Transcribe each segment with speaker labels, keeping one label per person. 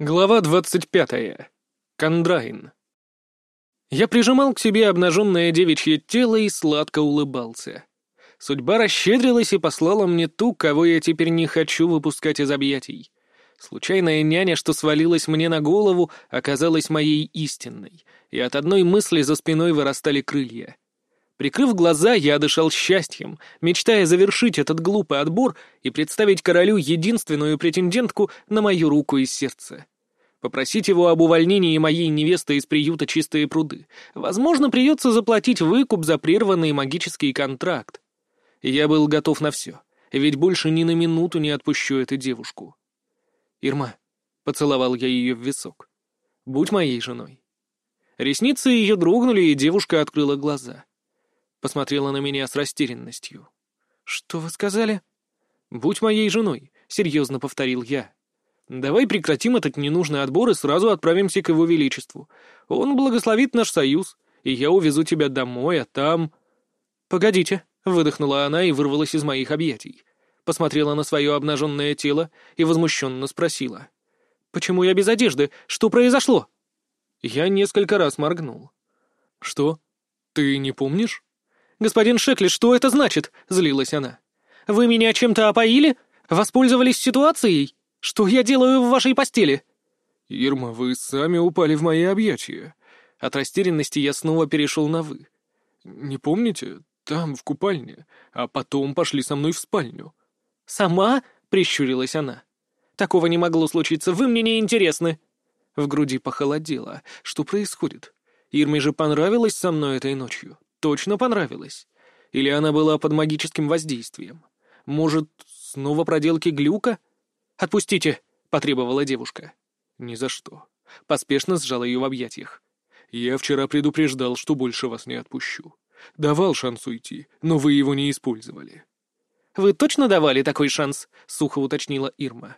Speaker 1: Глава двадцать пятая. Кондрайн. Я прижимал к себе обнаженное девичье тело и сладко улыбался. Судьба расщедрилась и послала мне ту, кого я теперь не хочу выпускать из объятий. Случайная няня, что свалилась мне на голову, оказалась моей истинной, и от одной мысли за спиной вырастали крылья. Прикрыв глаза, я дышал счастьем, мечтая завершить этот глупый отбор и представить королю единственную претендентку на мою руку и сердце. Попросить его об увольнении моей невесты из приюта «Чистые пруды». Возможно, придется заплатить выкуп за прерванный магический контракт. Я был готов на все, ведь больше ни на минуту не отпущу эту девушку. «Ирма», — поцеловал я ее в висок, — «будь моей женой». Ресницы ее дрогнули, и девушка открыла глаза. Посмотрела на меня с растерянностью. «Что вы сказали?» «Будь моей женой», — серьезно повторил я. Давай прекратим этот ненужный отбор и сразу отправимся к его величеству. Он благословит наш союз, и я увезу тебя домой, а там...» «Погодите», — выдохнула она и вырвалась из моих объятий. Посмотрела на свое обнаженное тело и возмущенно спросила. «Почему я без одежды? Что произошло?» Я несколько раз моргнул. «Что? Ты не помнишь?» «Господин Шекли, что это значит?» — злилась она. «Вы меня чем-то опоили? Воспользовались ситуацией?» Что я делаю в вашей постели?»
Speaker 2: «Ирма, вы сами упали в мои объятия».
Speaker 1: От растерянности я снова перешел на «вы».
Speaker 2: «Не помните? Там, в купальне. А потом пошли со мной в спальню».
Speaker 1: «Сама?» — прищурилась она. «Такого не могло случиться. Вы мне не интересны». В груди похолодело. Что происходит? Ирме же понравилось со мной этой ночью. Точно понравилось. Или она была под магическим воздействием? Может, снова проделки глюка? «Отпустите!» — потребовала девушка.
Speaker 2: «Ни за что». Поспешно сжал ее в объятиях. «Я вчера предупреждал, что больше вас не отпущу. Давал шанс уйти, но вы его не использовали».
Speaker 1: «Вы точно давали такой шанс?» — сухо уточнила Ирма.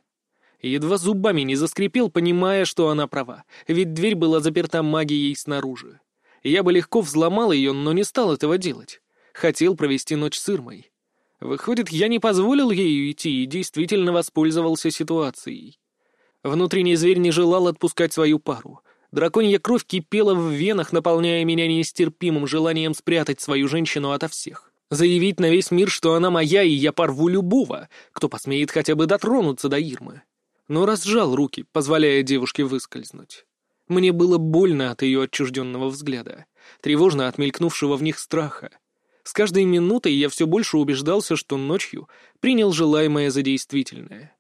Speaker 1: Едва зубами не заскрипел, понимая, что она права, ведь дверь была заперта магией снаружи. Я бы легко взломал ее, но не стал этого делать. Хотел провести ночь с Ирмой. Выходит, я не позволил ей уйти и действительно воспользовался ситуацией. Внутренний зверь не желал отпускать свою пару. Драконья кровь кипела в венах, наполняя меня нестерпимым желанием спрятать свою женщину ото всех. Заявить на весь мир, что она моя, и я порву любого, кто посмеет хотя бы дотронуться до Ирмы. Но разжал руки, позволяя девушке выскользнуть. Мне было больно от ее отчужденного взгляда, тревожно от мелькнувшего в них страха. С каждой минутой я все больше убеждался, что ночью принял желаемое за действительное.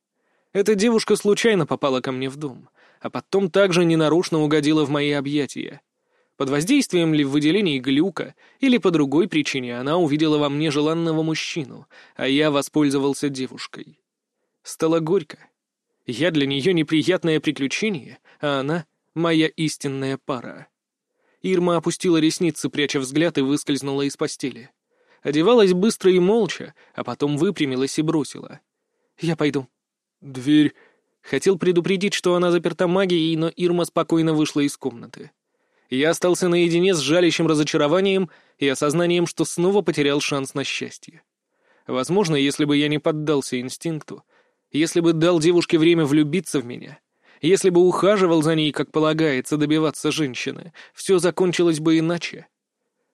Speaker 1: Эта девушка случайно попала ко мне в дом, а потом также ненарушно угодила в мои объятия. Под воздействием ли выделений глюка или по другой причине она увидела во мне желанного мужчину, а я воспользовался девушкой. Стало горько. Я для нее неприятное приключение, а она — моя истинная пара. Ирма опустила ресницы, пряча взгляд, и выскользнула из постели. Одевалась быстро и молча, а потом выпрямилась и бросила. «Я пойду».
Speaker 2: «Дверь...»
Speaker 1: Хотел предупредить, что она заперта магией, но Ирма спокойно вышла из комнаты. Я остался наедине с жалящим разочарованием и осознанием, что снова потерял шанс на счастье. Возможно, если бы я не поддался инстинкту, если бы дал девушке время влюбиться в меня, если бы ухаживал за ней, как полагается добиваться женщины, все закончилось бы иначе.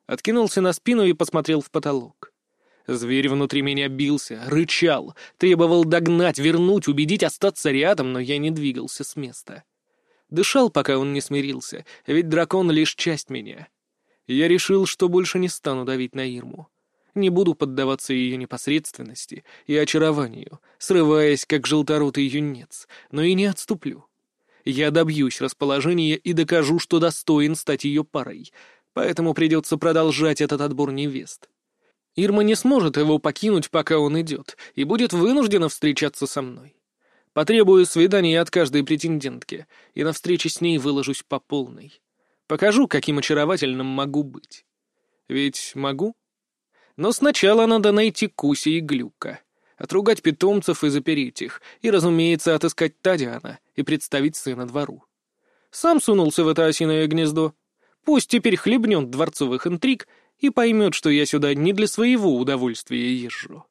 Speaker 1: Откинулся на спину и посмотрел в потолок. Зверь внутри меня бился, рычал, требовал догнать, вернуть, убедить остаться рядом, но я не двигался с места. Дышал, пока он не смирился, ведь дракон — лишь часть меня. Я решил, что больше не стану давить на Ирму. Не буду поддаваться ее непосредственности и очарованию, срываясь, как желторотый юнец, но и не отступлю. Я добьюсь расположения и докажу, что достоин стать ее парой, поэтому придется продолжать этот отбор невест. Ирма не сможет его покинуть, пока он идет, и будет вынуждена встречаться со мной. Потребую свидания от каждой претендентки, и на встрече с ней выложусь по полной. Покажу, каким очаровательным могу быть. Ведь могу? Но сначала надо найти Куси и Глюка отругать питомцев и запереть их, и, разумеется, отыскать Тадиана и представить сына двору. Сам сунулся в это осиное гнездо. Пусть теперь хлебнет дворцовых интриг и поймет, что я сюда не для своего удовольствия езжу.